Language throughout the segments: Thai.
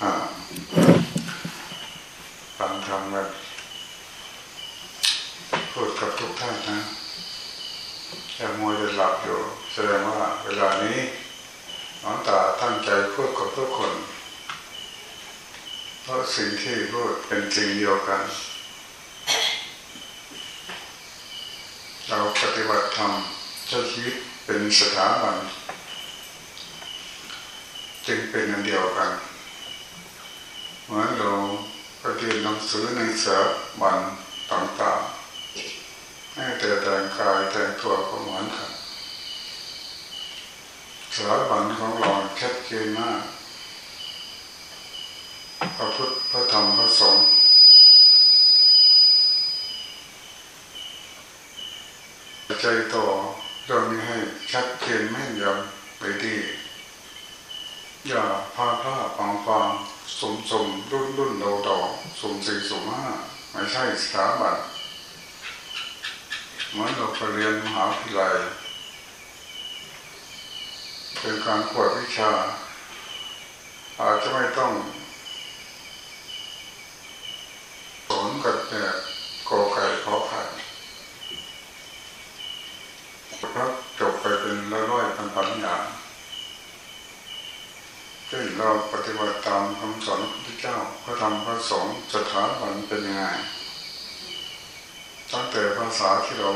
ฟังธรรมแบบพูดกับทุกท่านนะแต่มัวจะหลับอยู่แสดงว่าเวลานี้น้องตาตั้งใจพูดกับทุกคน เพราะสิ่งที่พูดเป็นจริงเดียวกัน เราปฏิบัติธรรมใช้ชีวิตเป็นสถาบันจึงเป็นอันเดียวกัน เหมือนเราไปเรียนหนังสือในสถาบันต่างๆให้แต่แต่งกายแต่งตัวก็เหมือนกันสถาบันของเราชัดเจนมากพระพุทธพระธรรมพระสงฆ์ใจต่อเรามีให้ชัดเจนแม่นยำไปดี อย่าพาผ้าฟังฟัง สมสมรุ่นรุ่นโดดอสมสี่สมห้าไม่ใช่สถาบันเหมือนเราไปเรียนมหาวิทยาลัยเป็นการขวดวิชา อาจจะไม่ต้องสอนกับแต่กอไก่ขอไข่ครับจบไปเป็นร้อยๆพันๆอย่างซึ่ง เราปฏิบัติตามคำสอนพระพุทธเจ้าพระธรรมพระสงฆ์สถาบันเป็นยังไงตั้งแต่ภาษาที่เรา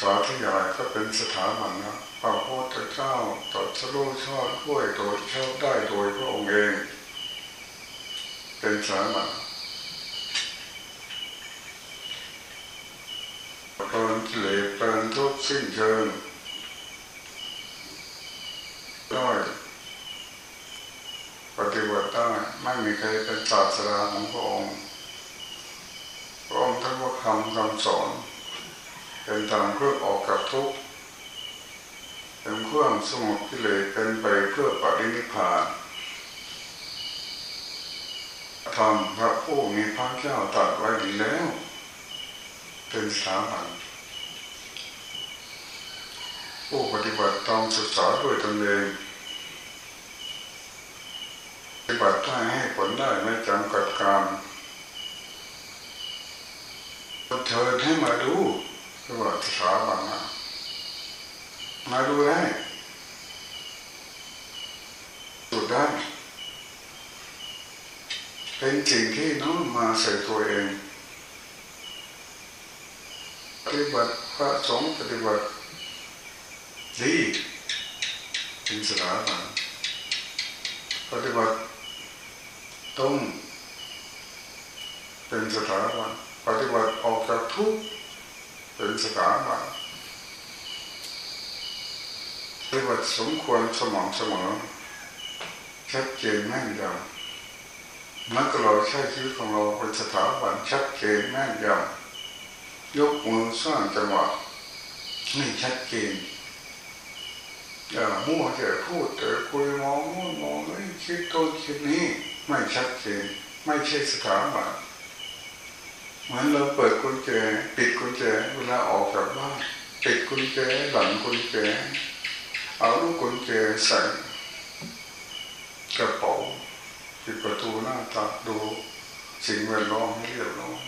สาธยายก็เป็นสถาบันนะพระพุทธเจ้าตัดสโลชอบด้วยโดยชอบได้โดยพระองค์เอง เป็นสถาบันเพลินเหลวเพลินทุกสิ้นเชิงด้อยปฏิบัติ ไม่มีใครเป็นศาสดาของพระองค์พระองค์ทั้งว่าคำคำสอน เป็นทางเพื่อออกกับทุกข์เป็นเครื่องสงบกิเลสเป็นไปเพื่อปรินิพพานธรรมพระผู้มีพระเจ้าตรัสไว้ดีแล้ว เป็นสาบันผู้ปฏิบัติต้องศึกษาด้วยตนเอง ฏิบัติได้ให้ผลได้ไม่จำกัดการเชิญให้มาดูว่าสถาบันมาดูได้ดูได้เป็นสิ่งที่น้องมาใส่ตัวเองปฏิบัติพระสงฆ์ปฏิบัติดีเป็นสถาบันปฏิบัติ ตรงเป็นสถาบันปฏิบัติออกจากทุกเป็นสถาบันปฏิบัติสมควรสม่ำเสมอชัดเจนแม่นยำนักเราใช้ชีวิตของเราเป็นสถาบันชัดเจนแม่นยำยกมือสร้างจังหวะไม่ชัดเจนอย่ามั่วแต่พูดแต่คุยมองนู่นมองนี่คิดต้นคิดนี้ ไม่ชัดเจนไม่ใช่สถาบันเหมือนเราเปิดกุญแจปิดกุญแจเวลาออกจากบ้านปิดกุญแจหลังกุญแจเอาลูกกุญแจใส่กระเป๋าปิดประตูหน้าตาดูสิ่งแวดล้อมให้เรียบร้อย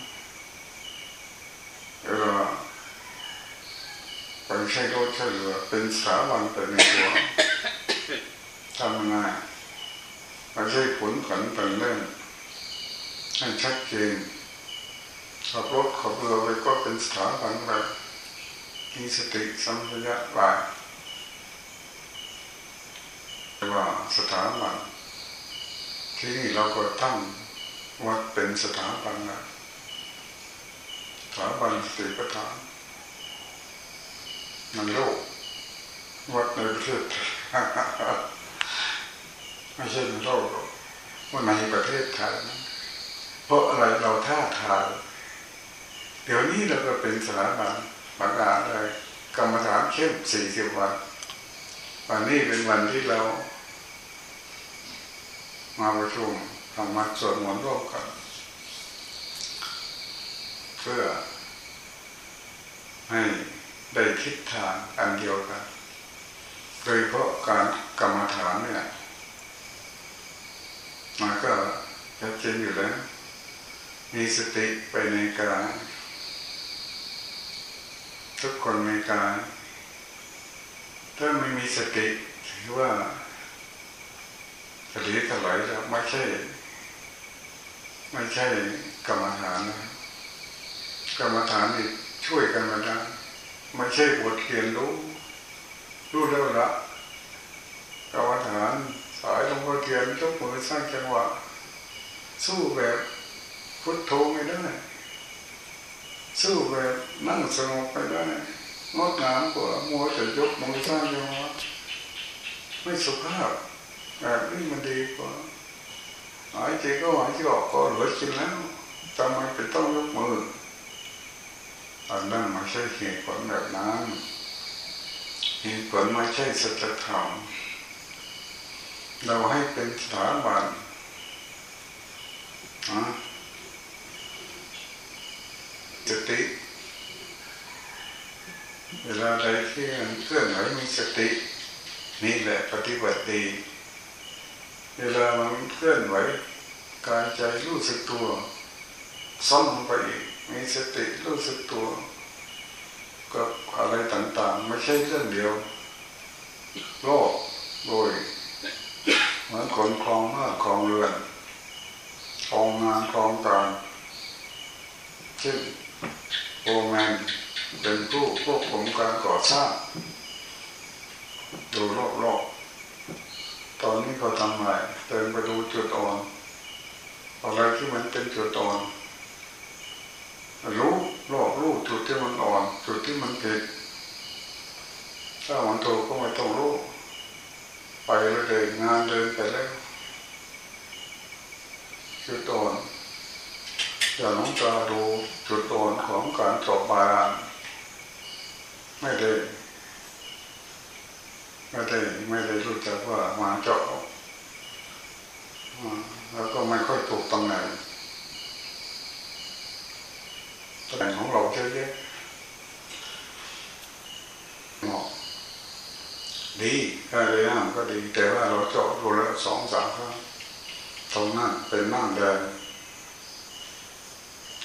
เวลาไปใช้รถใช้เรือเป็นสถาบันเป็นในตัวทำง่าย ไม่ใช่ผลขันเป็นเล่นให้ชัดเจนขับรถขับเรือไปก็เป็นสถาบันไปมีสติสัมปชัญญะไปว่าสถาบันที่นี่เราก็ตั้งวัดเป็นสถาบันนะสถาบันสติปัฏฐานในโลกวัดในประเทศ ไม่ใช่ในโลกหรอกว่าในประเทศไทยนะเพราะอะไรเราท่าทางเดี๋ยวนี้เราก็เป็นสถาบันบางอาเลยกรรมฐานเข้มสี่สิบวันวันนี้เป็นวันที่เรา มาประชุมทำมาสวดมนต์ร่วมกันเพื่อให้ได้ทิศทางอันเดียวกัน โดยเพราะการกรรมฐานเนี่ย มันก็ชัดเจนอยู่แล้ว มีสติไปในกายทุกคนมีกายถ้าไม่มีสติถือว่าสติถลายแล้วไม่ใช่ ไม่ใช่กรรมฐานนะกรรมฐานนี่ช่วยกันมาได้ไม่ใช่บทเรียนรู้ รู้แล้วละกรรมฐาน สายหลวงพ่อเทียนยกมือสร้างจังหวะ สู้แบบพุทโธไม่ได้ สู้แบบนั่งสงบไม่ได้งดงามกว่ามัวแต่ยกมือสร้างจังหวะไม่สุภาพแบบนี้มันดีกว่าหายใจก็หายใจออกก็เหลือกินแล้วทำไมเป็นต้องยกมืออันนั้นไม่ใช่เหตุผลแบบนั้นเหตุผลไม่ใช่สัจธรรม เราให้เป็นสถาบันสติเวลาใดที่มันเคลื่อนไหวมีสติ นี่แหละปฏิบัติดี เวลามันเคลื่อนไหวกายใจรู้สึกตัวซ่อมไปอีกมีสติรู้สึกตัวกับอะไรต่างๆ ไม่ใช่เรื่องเดียว โลกโดย มือนคนคลองหน้าคลองเรือนคลองงานคลองการเช่นโอแมนเป็นผู้ควบคุมการก่อสร้างดูรอบๆตอนนี้เขาทำอะไรเดินไปดูจุดอ่อนอะไรที่มันเป็นจุดอ่อนรู้รอบรู้จุดที่มันอ่อน จุดที่มันผิดถ้ามันถูกก็ไม่ต้องรู้ ไปเลยงานเดินไปแล้วจุดอ่อนอย่าน้องตาดูจุดอ่อนของการสอบบาานไม่ได้ไม่ได้ไม่ได้รู้จักว่ามาเจาะแล้วก็ไม่ค่อยถูกตรงไหนตำแหน่งของเราเยอะแยะเหมาะ ดีถ้าเรียนก็ดี แต่ว่าเราเจาะดูแล้วสองสามครั้งตรงนั้นเป็นนั่งเดิน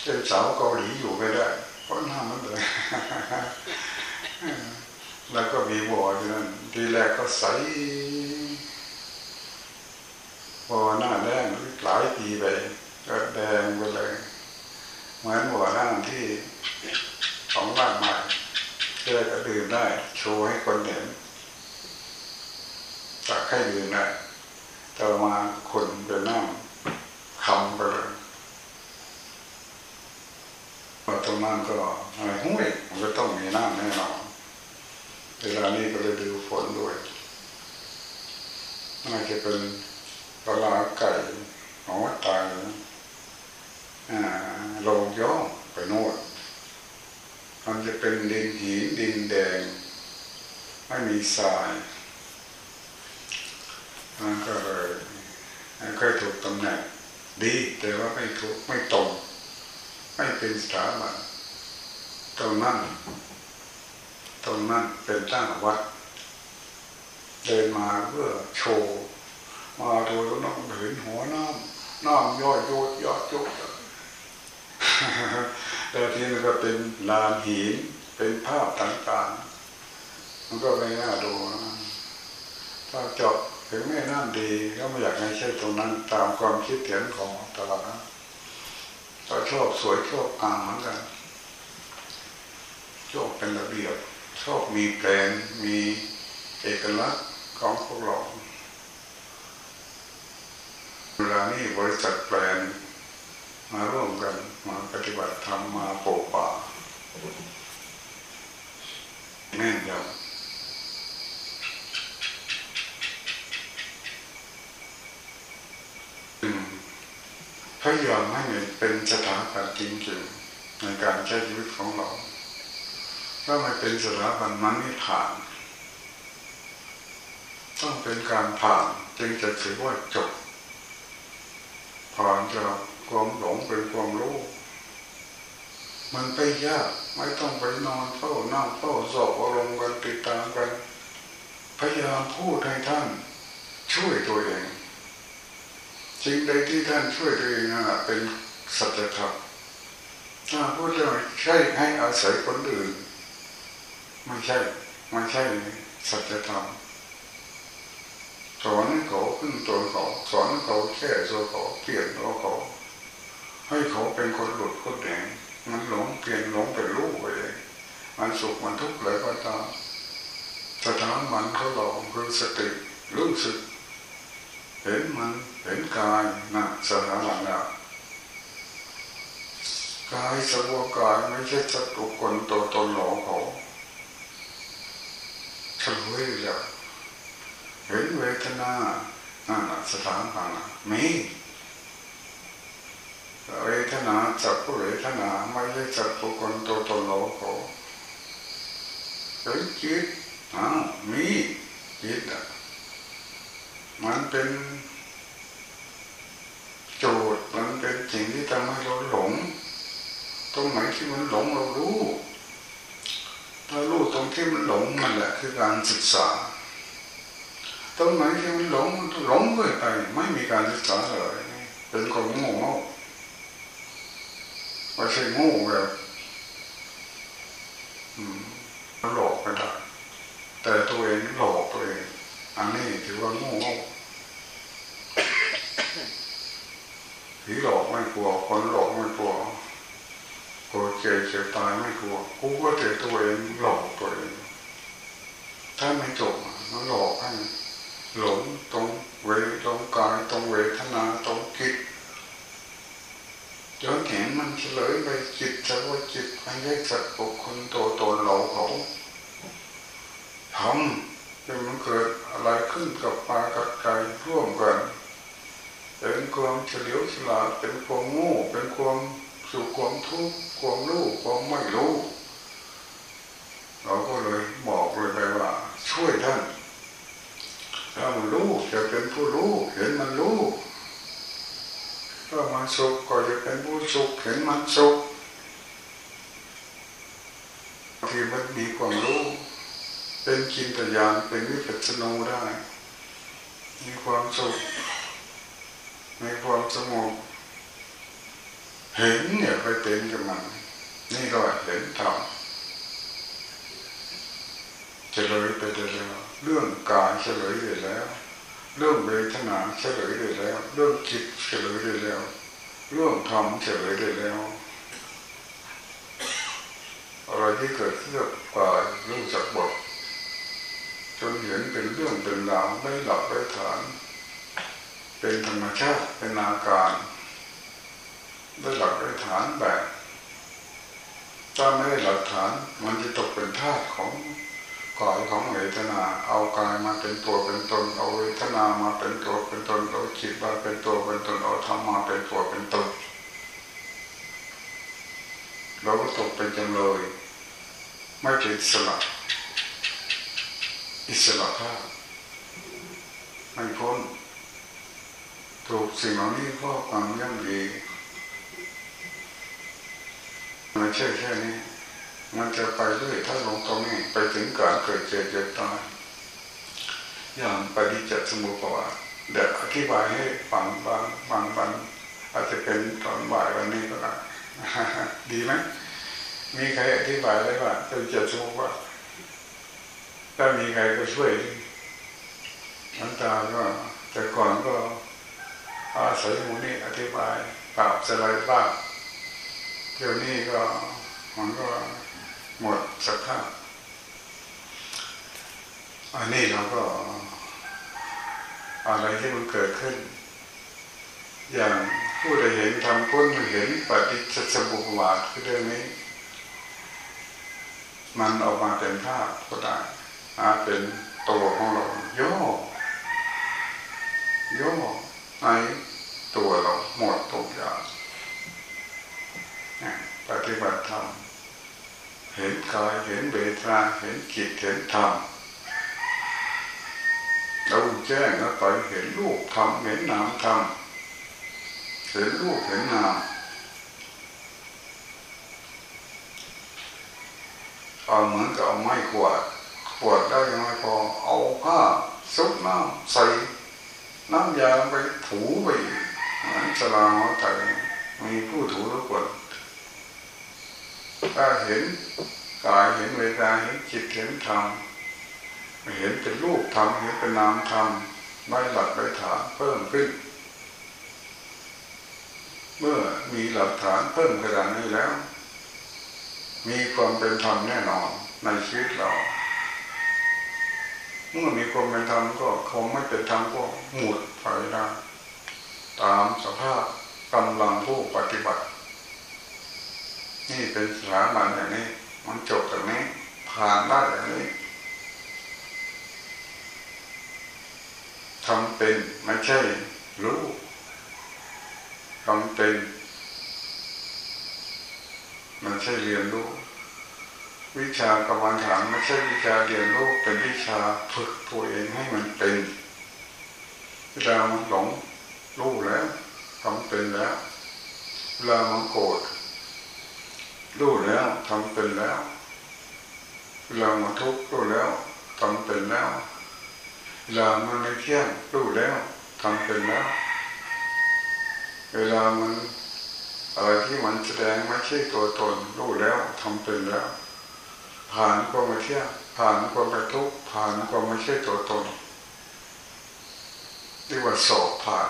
เป็นสาวเกาหลีอยู่ไม่ได้เพราะหน้ามันเลยแล้วก็มีบ่ออยู่นั่นทีแรกก็ใสบ่อหน้าแดงหลายปีไปก็แดงไปเลยเหมือนบ่อน้ำที่ของบ้านใหม่เพื่อจะดื่มได้โชว์ให้คนเห็น ตักให้ดื่มได้ต่อมาคนเป็นน้ำคำไปเลยพอตรงนั้นก็อะไรห้วยมันก็ต้องมีน้ำแน่นอนเวลานี้ก็เลยดูฝนด้วยน่าจะเป็นปลาไก่หอตายลงย่อไปโน่นมันจะเป็นดินหินดินแดง ไม่มีทราย มันก็เลยค่อยถูกตำแหน่งดีแต่ว่าไม่ถูกไม่ตรง ไม่เป็นสถาบันตรงนั้นตรงนั้นเป็นตั้งวัด เดินมาเพื่อโชว์มาดูน้องเห็นหัวน้ำน้ำย่อยโยดยอดจุกแต่ที่มันก็เป็นลานหินเป็นภาพต่างๆ มันก็ไม่น่าดูนะถ้าเจาะ ถึงแม่น้ำดีก็ไม่อยากให้ใช่ตรงนั้น ตามความคิดเห็นของตลาดนะถ้าชอบสวยชอบงามเหมือนกันชอบเป็นระเบียบชอบมีแปลนมีเอกลักษณ์ของพวกเราเวลานี้บริษัทแปลนมาร่วมกันมาปฏิบัติธรรมมาโปป่าแม่นยำ พยายามให้เป็นสถาบันจริงๆในการใช้ชีวิตของเราถ้าไม่เป็นสถาบันมันไม่ผ่าน ต้องเป็นการผ่านจึงจะถือว่าจบ ผ่านจากความหลงเป็นความรู้มันไปยากไม่ต้องไปนอนเฝ้านั่งเฝ้าสอบอารมณ์กันติดตามกัน พยายามพูดให้ท่าน ช่วยตัวเอง สิ่งใดที่ท่านช่วยตัวเองนะเป็นสัจธรรมถ้าพูดเรื่องใช่ให้อาศัยคนอื่นไม่ใช่ไม่ใช่สัจธรรมสอนเขาขึ้นตัวเขาสอนเขาแค่ตัวเขาเปลี่ยนตัวเขา ให้เขาเป็นคนหลุดคนแดงมันหลงเปลี่ยนหลงเป็นรู้ไปเองมันสุขมันทุกข์เลยก็ตามสถานมันเขาหลอกคือสติรู้สึก เห็นมัน เห็นกายนะสถานมันนะกายสภาวกายไม่ใช่จัตุคนตัวตนหลอกเขาเฉลยแล้วเห็นเวทนานั่นสถานมันมีเวทนาจับเวทนาไม่ใช่จับบุคคลตัวตนเราเขาเห็นจิตอ้าวมีจิตอะมันเป็น โจทย์มันเป็นสิ่งที่ทำให้เราหลง ตรงไหนที่มันหลงเรารู้ถ้ารู้ตรงที่มันหลงมันแหละคือการศึกษา ตรงไหนที่มันหลงหลงไปไปไม่มีการศึกษาเลยเป็นคนโง่เง่ไม่ใช่โง่แบบหลอกไปได้แต่ตัวเองหลอกตัวเองอันนี้ถือว่าโง่ ผีหลอกไม่กลัว คนหลอกไม่กลัวกลัวเจ็บเจ็บตายไม่กลัวกูก็เจ็บตัวเองหลอกตัวเองถ้าไม่จบมันหลอกให้หลงตรงเวตรงกายตรงเวทนาตรงจิตจนเห็นมันเฉลยไปจิตจะว่าจิตไม่ใช่สัตว์บุคคลตัวตนเราเขาทำจนมันเกิดอะไรขึ้นกับปากับใจร่วมกัน เป็นความเฉลียวฉลาดเป็นความโง่เป็นความสุขความทุกข์ความรู้ความไม่รู้ เราก็เลยบอกเลยไปว่า ช่วยท่านถ้ามันรู้จะเป็นผู้รู้เห็นมันรู้ถ้ามันสุขก็จะเป็นผู้สุขเห็นมันสุขที่มันมีความรู้ เป็นจินตญาณเป็นวิปัสสนาได้ มีความสุข มีความสงบเห็นเนี่ยไปเป็นกับมัน นี่ก็เห็นธรรมเฉลยไปได้แล้วเรื่องกายเฉลยไปแล้ว เรื่องเวทนาเฉลยได้แล้ว เรื่องจิตเฉลยได้แล้ว เรื่องธรรมเฉลยได้แล้วอะไรที่เกิดขึ้นกับกายรู้จักบทจนเห็นเป็นเรื่องเป็นราวไม่หลับไม่ฐาน เป็นธรรมชาติเป็นอาการด้หลักด้ฐานแบบถ้าไม่ได้หลักฐานมันจะตกเป็นธาตุของกายของเวทนา เอากายมาเป็นตัวเป็นตน เอาเวทนามาเป็นตัวเป็นตน เอาจิตมาเป็นตัวเป็นตน เอาธรรมมาเป็นตัวเป็นตน เราก็ตกเป็นจำเลย ไม่เป็นอิสระอิสระภาพไม่พ้น ถูกสิ่งเหล่านี้ก็ความย่ำดีมันใช่แค่นี้ มันจะไปเรื่อยถ้าลงตรงนี้ไปถึงการเกิดเจ็บเจ็บตายอย่างปฏิจจสมุปบาทเดี๋ยวอธิบายให้ฟังบางบางวันอาจจะเป็นตอนบ่ายวันนี้ก็ได้ดีไหมมีใครอธิบายได้ว่าปฏิจจสมุปบาทถ้ามีใครก็ช่วยนันตาก็แต่ก่อนก็ อาศัยมูนี่อธิบายปราบสลายบ้างเดี๋ยวนี้ก็มันก็หมดสภาพอันนี้เราก็ อะไรที่มันเกิดขึ้น อย่างผู้ใดเห็นทำพ้นเห็นปฏิจจสมุปบาทคือเรื่องนี้ มันออกมาเป็นภาพก็ได้อาเป็นตัวของเราย่อย่อใน ตัวเราหมดทุกอย่างปฏิบัติธรรมเห็นกายเห็นเบทนาเห็นจิตเห็นธรรมเราแจ้งแล้วไปเห็นรูปธรรมเห็นนามธรรมเห็นรูปเห็นนามเอาเหมือนกับเอาไม้ขวดขวดได้ยังไม่พอเอาผ้าซุบน้ำใส่น้ำยาไปถูไป สลาหัวใจมีผู้ถูทุกคนถ้าเห็นกายเห็นเวทนาเห็นจิตเห็นธรรมเห็นเป็นรูปธรรมเห็นเป็นนามธรรมได้หลักได้ฐานเพิ่มขึ้น เมื่อมีหลักฐานเพิ่มขนาดนี้แล้ว มีความเป็นธรรมแน่นอนในชีวิตเรา เมื่อมีความเป็นธรรมก็คงไม่เป็นธรรมก็หมดไปได้ ตามสภาพกำลังผู้ปฏิบัติ นี่เป็นสถาบันอย่างนี้ มันจบจากนี้ ผ่านได้อย่างนี้ทำเป็นไม่ใช่รู้ทำเป็น มันใช่เรียนรู้ วิชากรรมฐานไม่ใช่วิชาเรียนรู้เป็นวิชาฝึกตัวเองให้มันเป็นเวลามันหลง รู้แล้วทำเป็นแล้วเวลามันโกรธรู้แล้วทำเป็นแล้วเวลามันทุกข์รู้แล้วทำเป็นแล้วเวลามันไม่เที่ยงรู้แล้วทำเป็นแล้วเวลามันอะไรที่มันแสดงไม่ใช่ตัวตนรู้แล้วทำเป็นแล้ว ผ่านความไม่เที่ยงผ่านความไม่ทุกข์ผ่านความไม่ใช่ตัวตนเรียกว่าสอบผ่าน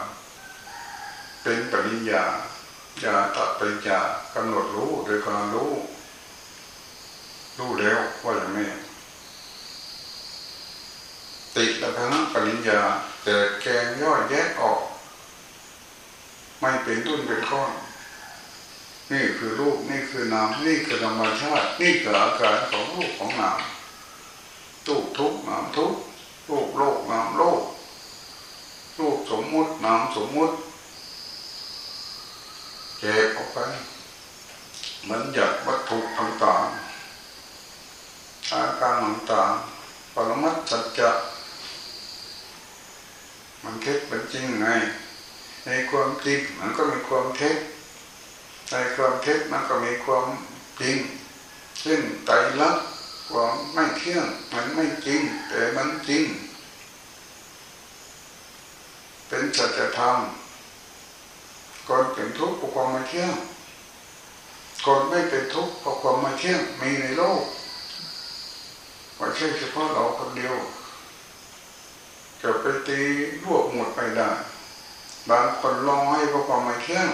เป็นปริญญาญาตัดปริญญากำหนดรู้โดยการรู้ รู้แล้วว่าอย่างนี้ติดแล้วทั้งปริญญา แต่แกงย่อยแยกออก ไม่เป็นตุ้นเป็นข้อนนี่คือรูปนี่คือนามนี่คือธรรมชาตินี่คืออาการของรูปของนามตูกทุกนามทุกรูปโลกนามโลกรูปสมมุตินามสมมุติ แยกออกไปเหมือนหยัดวัตถุต่างๆอาการต่างๆปรมัตสัจจะมันเท็จเป็นจริงไง ในความจริงมันก็มีความเท็จในความเท็จมันก็มีความจริงเช่นไตรลักษณ์ความไม่เที่ยงมันไม่จริง แต่มันจริง เป็นสัจธรรม ก่อนเป็นทุกข์เพราะความไม่เที่ยงก่อนไม่เป็นทุกข์เพราะความไม่เที่ยงมีในโลกไม่ใช่เฉพาะเราคนเดียวจะไปตีรวบหมดไปได้บางคนลองให้เพราะความไม่เที่ยง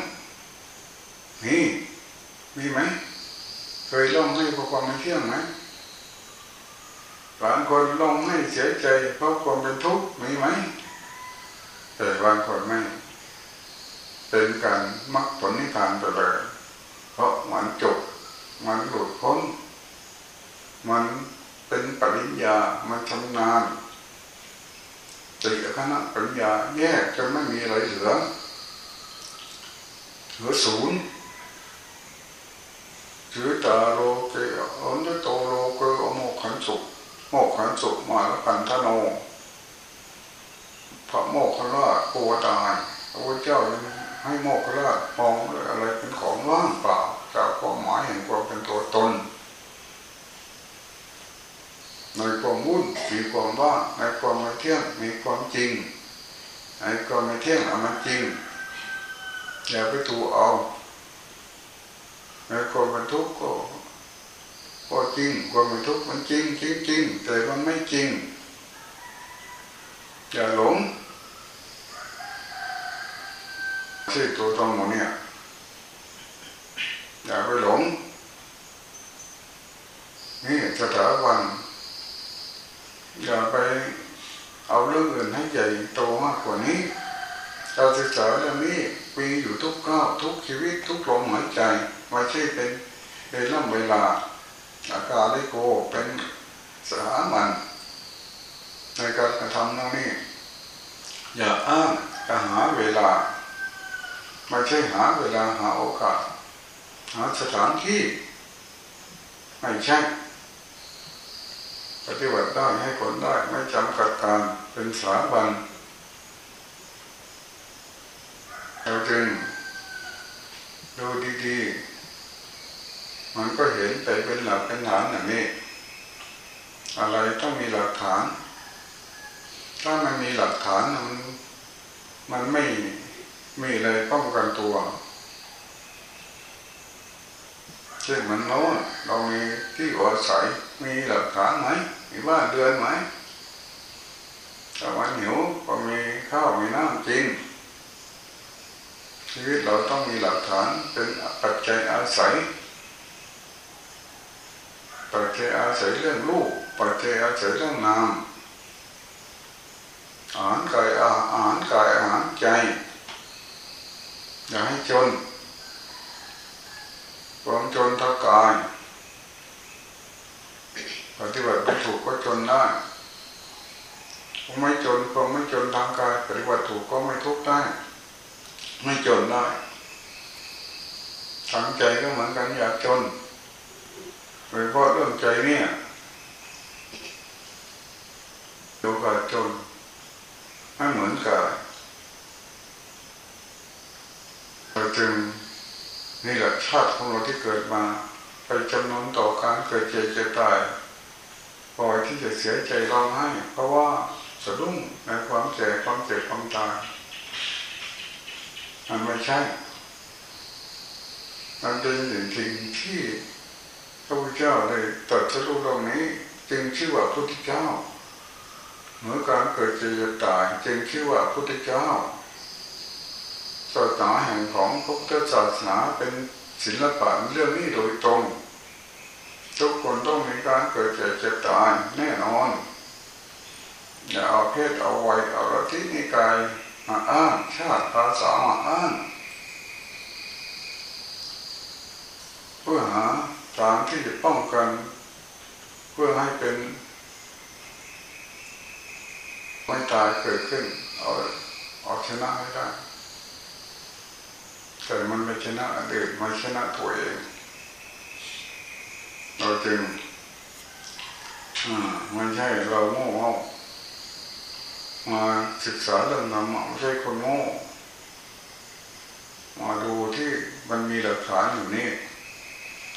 นี่มีไหมเคยร้องให้เพราะความไม่เที่ยงไหมบางคนร้องให้เสียใจเพราะความเป็นทุกข์มีไหมแต่บางคนไม่ เป็นการมักผลนิพพานไปเลยเพราะมันจบ มันหลุดพ้น มันเป็นปริญญา มันทำงานติคณะปริญญาแยกจนไม่มีอะไรเหลือเหลือศูนย์ถือตาโลเกอันโตโลเกอโมขันสุโมขันสุมาแล้วกันทโนพระโมกขลาโกตายพระเจ้าให้ ให้โมกขลามองเลยอะไรเป็นของว่างเปล่าจากความหมายแห่งความเป็นตัวตน ในความวุ่นมีความว่างในความไม่เที่ยงมีความจริงในความไม่เที่ยงมันจริงอย่าไปถูเอาในความเป็นทุกข์ก็ก็จริงความเป็นทุกข์มันจริงจริงจริงแต่มันไม่จริงอย่าหลง ใช่ตัวตนหมดเนี่ย อย่าไปหลง นี่สถาบันอย่าไปเอาเรื่องอื่นให้ใหญ่โตมากกว่านี้ เราศึกษาเรื่องนี้มีอยู่ทุกก้าวทุกชีวิตทุกลมหายใจไม่ใช่เป็นเวลาเวลา อาการลิโกเป็นสถามันในการกระทำนั่นนี่อย่าอ้างจะหาเวลา ไม่ใช่หาเวลาหาโอกาส หาสถานที่ ไม่ใช่ ปฏิบัติได้ให้ผลได้ไม่จำกัดการเป็นสาบันเราจึงดูดีๆ มันก็เห็นไปเป็นหลักเป็นฐานอย่างนี้อะไรต้องมีหลักฐาน ถ้ามันมีหลักฐานมันมันไม่ มีอะไรป้องกันตัวเช่นมันโน้เรามีที่อาศัยมีหลักฐานไหมมีบ้านเดือนไหมถ้ามันหิวก็มีข้าวมีน้ำกินชีวิตเราต้องมีหลักฐานเป็นปัจจัยอาศัย ปัจจัยอาศัยเรื่องลูกปัจจัยอาศัยเรื่องนามอาหารกายอาหารกายอาหารใจ อย่าให้จนความจนทางกายปฏิบัติไม่ถูกก็จนได้ผมไม่จนความไม่จนทางกายปฏิบัติถูกก็ไม่ทุกข์ได้ ไม่จนได้ทางใจก็เหมือนกันอยากจนโดยเฉพาะเรื่องใจเนี่ยดูกับจนไม่เหมือนกันรา จึงนี่แหละชาติของเราที่เกิดมา ไปจำนวนต่อการเกิดเจ็บเจ็บตายปล่อยที่จะเสียใจร้องไห้เพราะว่าสะดุ้งในความเจ็บความเจ็บความตายมันไม่ใช่มันเป็นสิ่งที่ที่พระพุทธเจ้าได้ตรัสรู้ตรงนี้ จึงชื่อว่าพุทธเจ้า เมื่อการเกิดเจ็บตาย จึงชื่อว่าพุทธเจ้า ศาสนาแห่งของพระพุทธศาสนาเป็นศิลปะเรื่องนี้โดยตรง ทุกคนต้องมีการเกิดเจ็บเจ็บตายแน่นอนอย่าเอาเพศเอาวัยเอาลัทธินิกายมาอ้างชาติภาษามาอ้างเพื่อหาทางที่จะป้องกัน เพื่อให้เป็นไม่ตายเกิดขึ้น เอาเอาชนะให้ได้ แต่มันไม่ชนะอันอื่นไม่ชนะตัวเองเราจึงอ่าไม่ใช่เราโง่มาศึกษาเรื่องนามไม่ใช่คนโง่มาดูที่มันมีหลักฐานอยู่นี่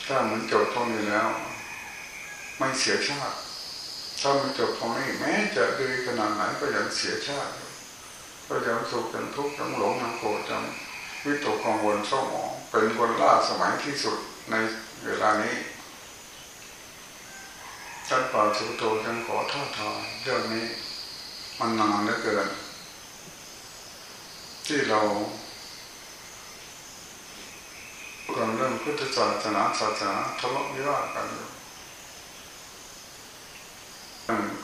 ถ้ามันจบตรงนี้แล้ว ไม่เสียชาติ ถ้ามันจบตรงนี้แม้จะดีขนาดไหนก็ยังเสียชาติ ก็ยังสุขยังทุกข์ยังหลงยังโกรธยัง วิตกกังวลเศร้าหมองเป็นคนล่าสมัยที่สุดในเวลานี้ท่านป่าสุโตจึงขอท้าทายเรื่องนี้มันนานเหลือเกิน ที่เราเรื่องเรื่องพุทธศาสนาศาสนาทะเลาะวิวาทกันอยู่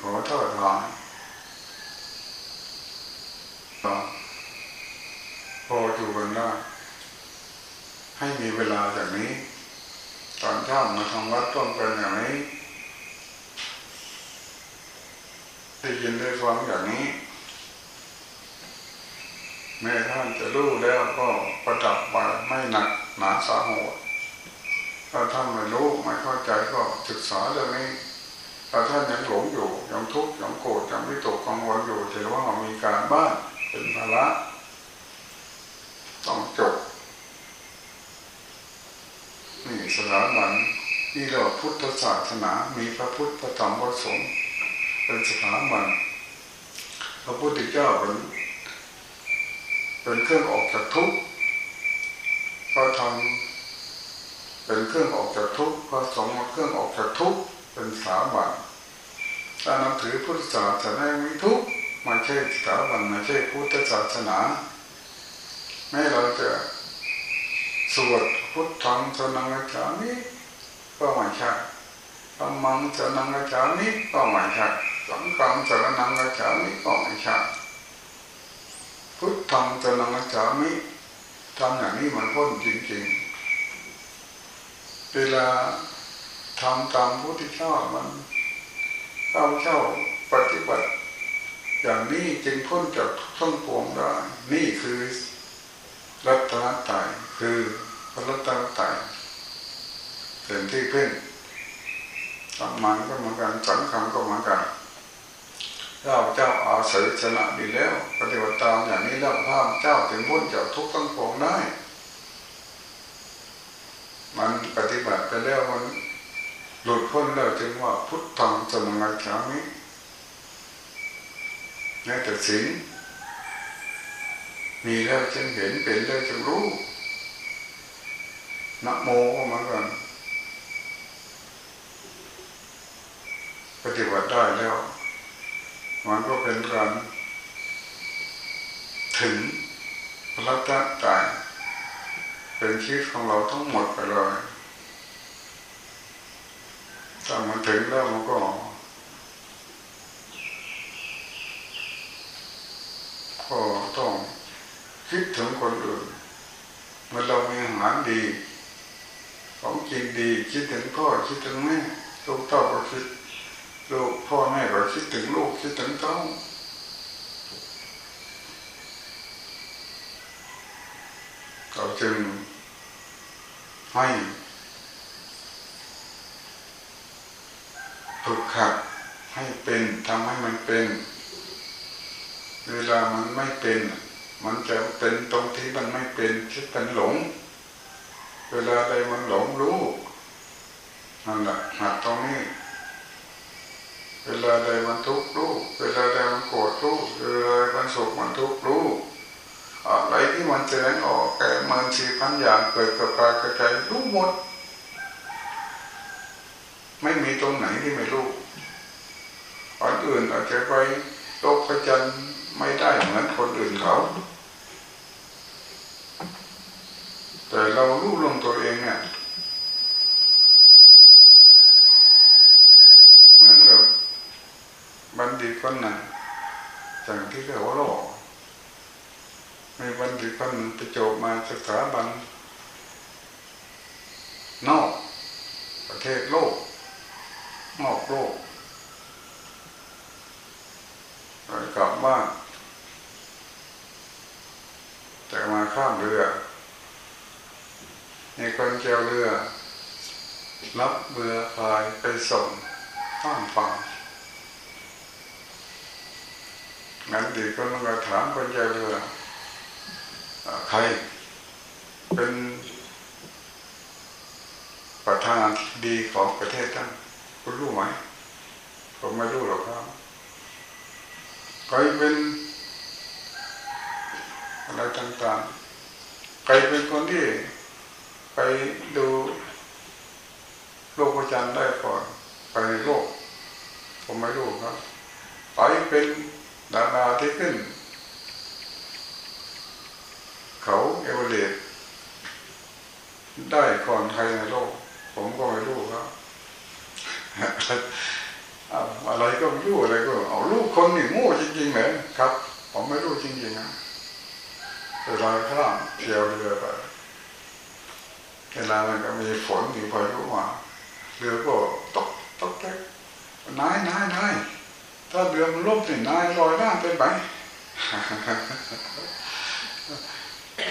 ขอท้าทาย พออยู่กันได้ให้มีเวลาอย่างนี้ ตอนเช้ามาทำวัดต้องเป็นอย่างนี้ได้ยินได้ฟังอย่างนี้ แม่ท่านจะรู้แล้วก็ประดับไว้ไม่หนักหนาสาหัสถ้าท่านไม่รู้ไม่เข้าใจก็ศึกษาเรื่องนี้ถ้าท่านยังหลงอยู่ยังทุกข์ยังโกรธยังวิตกกังวลอยู่ถือว่ามีการบ้านเป็นภาระต้องจบ นี่สถาบันนี่เราพุทธศาสนา มีพระพุทธพระธรรมพระสงฆ์เป็นสถาบันพระพุทธเจ้าเป็นเป็นเครื่องออกจากทุกข์พระธรรมเป็นเครื่องออกจากทุกข์พระสงฆ์เครื่องออกจากทุกข์เป็นสถาบันถ้านับถือพุทธศาสนาไม่ทุกข์ไม่ใช่สถาบันไม่ใช่พุทธศาสนาแม้เราจะสวด พุทธังสนังกัจฉามิก็ไม่ใช่ธรรมังสนังกัจฉามิก็ไม่ใช่สังฆังสนังกัจฉามิก็ไม่ใช่พุทธังสนังกัจฉามิทำอย่างนี้มันพ้นจริงๆ เวลาทำตามพุทธเจ้ามันเข้าเจ้าปฏิบัติ อย่างนี้จึงพ้นจากทั้งปวงได้ นี่คือรัตนตายคือ พระรัตนตายเป็นที่พึ่งธรรมันก็เหมือนกันสังฆังก็เหมือนกันเราเจ้าอาศัยชนะดีแล้ว ปฏิบัติตามอย่างนี้แล้วพระเจ้าถึงพ้นจากทุกข์ทั้งปวงได้ มันปฏิบัติไปแล้วมันหลุดพ้นแล้วจึงว่าพุทธังสนังฉามิแม้แต่ศีลมีแล้วจึงเห็นเป็นแล้วจึงรู้ นักโมก็เหมือนกัน ปฏิบัติได้แล้ว มันก็เป็นการถึงพระตาตายเป็นชีวิตของเราทั้งหมดไปเลยถ้ามันถึงแล้วมันก็ก็ต้องคิดถึงคนอื่นเมื่อเรามีอาหารดี ของกินดีคิดถึงพ่อคิดถึงแม่ลูกเต้าก็คิดลูกพ่อแม่ก็คิดถึงลูกคิดถึงเต้าเราจึงให้ฝึกขัดให้เป็นทำให้มันเป็น เวลามันไม่เป็น มันจะเป็นตรงที่มันไม่เป็นคิดเป็นหลง เวลาใดมันหลงรู้นั่นแหละหัดตรงนี้ เวลาใดมันทุกข์รู้ เวลาใดมันโกรธรู้เวลาใดมันสุขมันทุกข์รู้อะไรที่มันแสดงออกแก่มันสี่พันอย่างเกิดกับกายกับใจรู้หมด ไม่มีตรงไหนที่ไม่รู้คนอื่นอาจจะไปโลกพระจันทร์ไม่ได้เหมือนคนอื่นเขา แต่เรารู้ลงตัวเองเนี่ยเหมือนกับบัณฑิตคนหนึ่งจากที่เขาโลกมีบัณฑิตคนหนึ่งไปจบมาศึกษาบันนอกประเทศโลก นอกโลกกลับบ้านแต่มาข้ามเรือ มีคนเกี่ยวเรือรับเรือพายไปส่งข้ามฝั่งงั้นดีก็ต้องมาถามคนเกี่ยวเรือใครเป็นประธานดีของประเทศท่านคุณรู้ไหม ผมไม่รู้หรอกครับใครเป็นอะไรต่างๆใครเป็นคนที่ ไปดูโลกประจันได้ก่อน ไปโลก ผมไม่รู้ครับ ไปเป็นดาราที่ขึ้น เขาเอเวเรสต์ได้ก่อนใครในโลก ผมก็ไม่รู้ครับอะไรก็ไม่รู้อะไรก็เอาลูกคนนี่งูจริงๆเหรอครับ ผมไม่รู้จริงๆนะเวลาข้ามเที่ยวเรือไป เวลามันก็มีฝนมีพายุมาเรือก็ตกตกแก๊กนายนายนายถ้าเรือมันล่มนี่นายลอยน้ำเป็นไป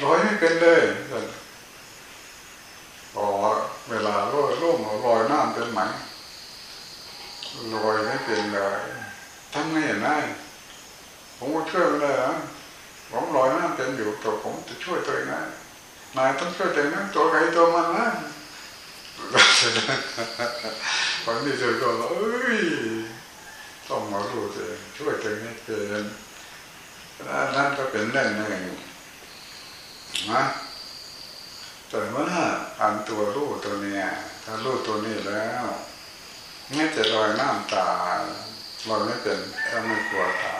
ลอยไม่เป็นเลยพอเวลาลอยร่มลอยน้ำเป็นไหมลอยไม่เป็นเลยทำไงอย่างนั้นผมก็ช่วยไม่ได้นะผมลอยน้ำเป็นอยู่แต่ผมจะช่วยตัวเองนะ นายต้องช่วยตัวเองนะตัวใครตัวมันนะคนที่ช่วยก็เอ้ยต้องมารู้ตัวช่วยตัวเองให้เป็นนั่นก็เป็นเรื่องหนึ่งนะแต่เมื่ออันตัวรู้ตัวเนี้ยถ้ารู้ตัวนี้แล้วไม่จะลอยน้ำตาลอยไม่เป็นถ้าไม่กลัวตา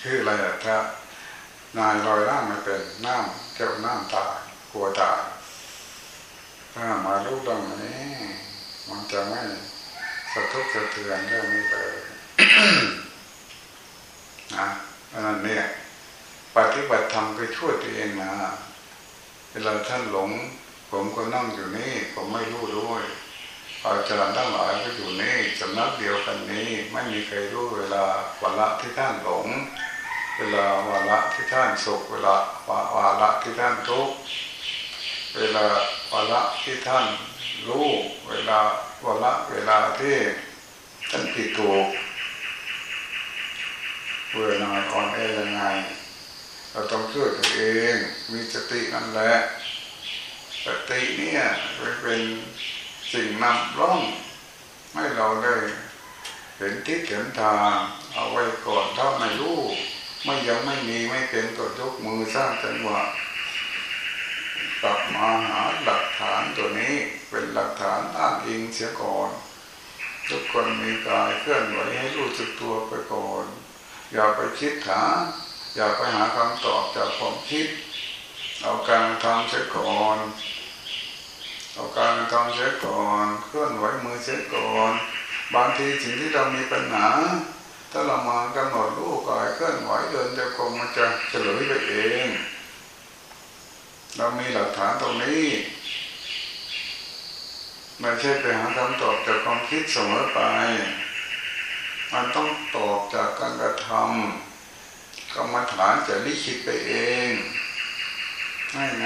คืออะไรอะถ้า นายลอยน้ำไม่เป็นน้ำแก้วน้ำตายกลัวตาถ้ามารู้ตรงนี้มันจะไม่สะทุกสะเทือนเรื่องนี้เลยนะเพราะนั้นเนี่ยปฏิบัติธรรมก็ช่วยตัวเองนะเวลาท่านหลง ผมก็นั่งอยู่นี่ผมไม่รู้ด้วยอาจารย์ทั้งหลายก็อยู่นี่สำนักเดียวกันนี้ ไม่มีใครรู้เวลาวันละที่ท่านหลง เวลาวาระที่ท่านสุข เวลาวาระที่ท่านทุกข์เวลาวาระที่ท่านรู้เวลาวาระเวลาที่ท่านผิดถูกเวลาอ่อนแอยังไง เราต้องช่วยตัวเองมีสตินั่นแหละสติเนี่ยเป็นสิ่งนำร่องให้เราได้เห็นทิศเห็นทางเอาไว้ก่อนถ้าไม่รู้ ไม่ยังไม่มีไม่เป็นก็ยกมือสร้างจังหวะกลับมาหาหลักฐานตัวนี้เป็นหลักฐานอ้างอิงเสียก่อน ทุกคนมีกายเคลื่อนไหวให้รู้สึกตัวไปก่อน อย่าไปคิดหา อย่าไปหาคำตอบจากความคิด เอาการทำเสียก่อนเอาการทำเสียก่อน เคลื่อนไหวมือเสียก่อน บางทีสิ่งที่เรามีปัญหา ถ้าเรามากำหนดรู้กายเคลื่อนไหวเดินจะกรมมันจะเฉลยไปเอง เรามีหลักฐานตรงนี้ไม่ใช่ไปหาคำตอบจากความคิดเสมอไป มันต้องตอบจากการกระทำกรรมฐานจะลิขิตไปเอง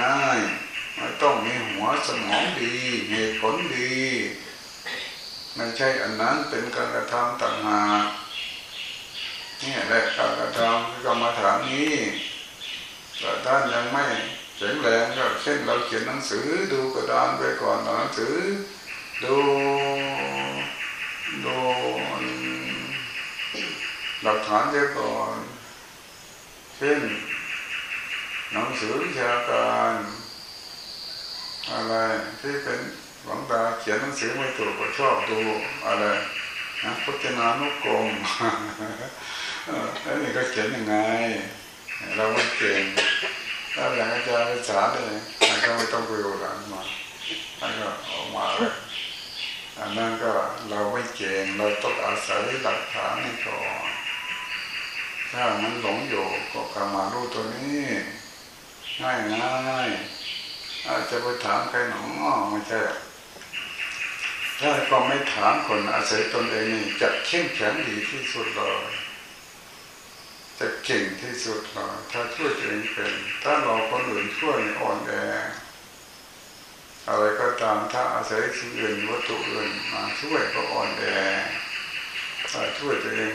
ง่ายๆไม่ต้องมีหัวสมองดีเหตุผลดี ไม่ใช่อันนั้นเป็นการกระทำต่างหาก นี่แหละการกระทำกรรมฐานนี้แต่ท่านยังไม่แข็งแรงก็เช่นเราเขียนหนังสือดูกระดานไปก่อนหนังสือดูดูหลักฐานเสียก่อนเช่นหนังสือวิชาการอะไรที่เป็นหวังตาเขียนหนังสือไม่ถูกก็ชอบดูอะไรนะพจนานุกรม แล้วนี่ก็เขียนยังไง เราไม่เก่งถ้าอย่างอาจารย์ภาษาเนี่ยก็ไม่ต้องไปดูหลังมาแล้วก็ออกมาเลยอันนั้นก็เราไม่เก่งเราต้องอาศัยหลักฐานนี่ก่อนถ้ามันหลงอยู่ก็กลับมารู้ตัวนี้ง่ายง่ายอาจจะไปถามใครหนอไม่ใช่ถ้าก็ไม่ถามคนอาศัยตนเองนี่จะเข้มแข็งดีที่สุดเลย จะเก่งที่สุดเลยถ้าช่วยตัวเองเป็น ถ้าเราคนอื่นช่วยอ่อนแออะไรก็ตามถ้าอาศัยสิ่งอื่นวัตถุอื่นมาช่วยก็อ่อนแอถ้าช่วยตัวเอง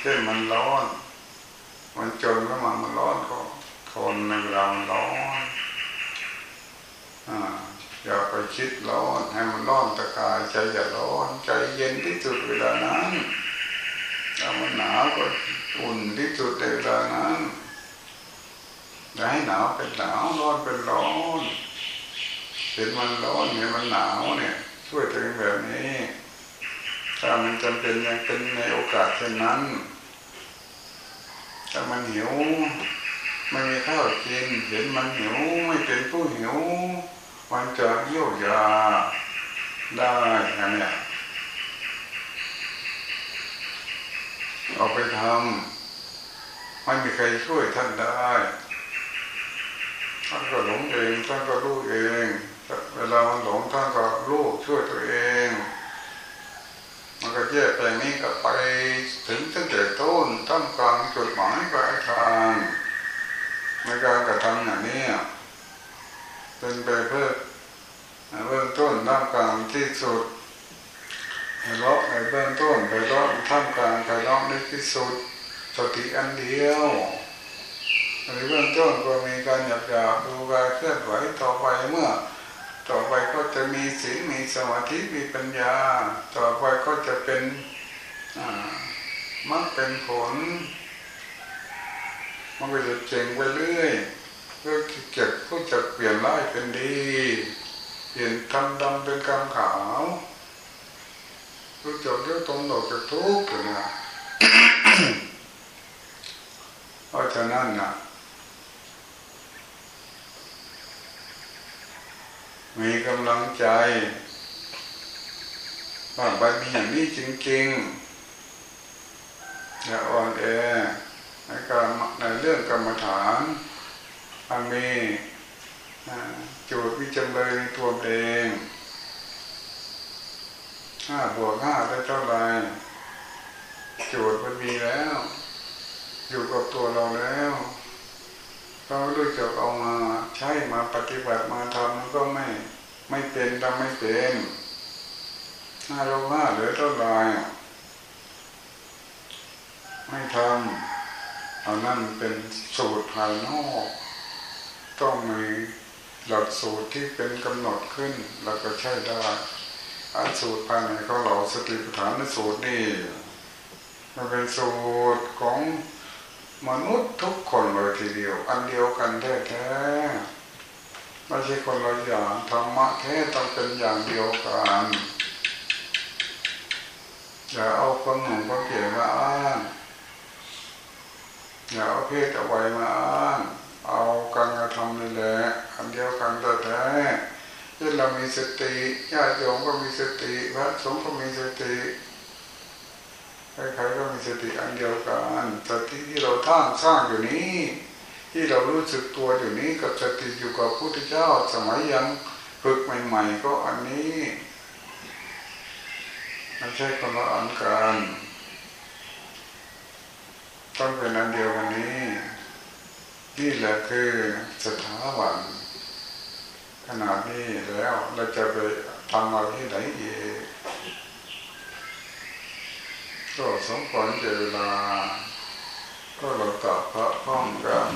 เช่นมันร้อน มันจนแล้วมันมันร้อนก็ทนในเวลามันร้อนอย่าไปคิดร้อนให้มันร้อนตะกายใจอย่าร้อน ใจเย็นที่สุดเวลานั้นถ้ามันหนาวก็ อุ่นที่สุดในเวลานั้นอย่าให้หนาวเป็นหนาวร้อนเป็นร้อนเห็นมันร้อนเนี่ยมันหนาวเนี่ย ช่วยตัวเองแบบนี้ถ้ามันจำเป็นยังเป็นในโอกาสเช่นนั้นถ้ามันหิวไม่มีข้าวกิน เห็นมันหิวไม่เป็นผู้หิวมันจะเยียวยาได้นะเนี่ย เอาไปทำไม่มีใครช่วยท่านได้ท่านก็หลงเองท่านก็รู้เอง เวลามันหลงท่านก็รู้ช่วยตัวเอง มันก็แยกไปนี้ก็ไปถึงตั้งแต่ต้นตั้งกลางจุดหมายปลายทางในการกระทำอย่างนี้เป็นไปเพื่อเบื้องต้นตั้งกลางที่สุด ไปเลาะในเบื้องต้นไปเลาะท่ามกลางไปเลาะในที่สุดสติอันเดียวในเบื้องต้นก็มีการหยับหยาบดูกายเคลื่อนไหวต่อไปเมื่อ ต่อไปก็จะมีศีลมีสมาธิมีปัญญา ต่อไปก็จะเป็นมักเป็นผล มันก็จะเจ๋งไปเรื่อยเพื่อเก็บก็จะเปลี่ยนร้ายเป็นดี เปลี่ยนคำดำเป็นคำขาว รู้จักเรื่องตรงดอกจากทุกข์นะเพราะฉะนั้นนะมีกำลังใจบางไปมีอย่างนี้จริงๆอย่าอ่อนแอในการในเรื่องกรรมฐานมันมีจุดวิจำเลยในตัวเอง ห้าบวกห้าได้เท่าไรโจทย์มันมีแล้ว อยู่กับตัวเราแล้ว เรารู้จักเอามาใช้มาปฏิบัติมาทำมันก็ไม่ไม่เป็นทำไม่เป็นห้าเราห้าเหลือเท่าไรไม่ทำเอานั่นเป็นสูตรภายนอก ต้องมีหลักสูตรที่เป็นกำหนดขึ้น แล้วก็ใช้ได้ อันสูตรภายในของเราสติปัฏฐานสูตรนี่มันเป็นสูตรของมนุษย์ทุกคนเลยทีเดียว อันเดียวกันแท้ๆไม่ใช่คนละอย่างธรรมะแท้ต้องเป็นอย่างเดียวกันอย่าเอาความหนุ่มความเก๋มาอ้างอย่าเอาเพศเอาไว้มาอ้างเอาการกระทำนี่แหละอันเดียวกันแท้ๆ ที่เรามีสติญาติโยมก็มีสติพระสงฆ์ก็มีสติใครๆก็มีสติอันเดียวกันสติที่เราท่างสร้างอยู่นี้ ที่เรารู้สึกตัวอยู่นี้กับสติอยู่กับพระพุทธเจ้าสมัยยังฝึกใหม่ ๆ ก็อันนี้ไม่ใช่คนละอันกันต้องเป็นอันเดียวกันนี้ นี่แหละคือสถาบัน ขนาดนี้แล้วเราจะไปทำอะไรที่ไหนอีกก็สมควรเวลา ก็เราตับพระพ้อมกัน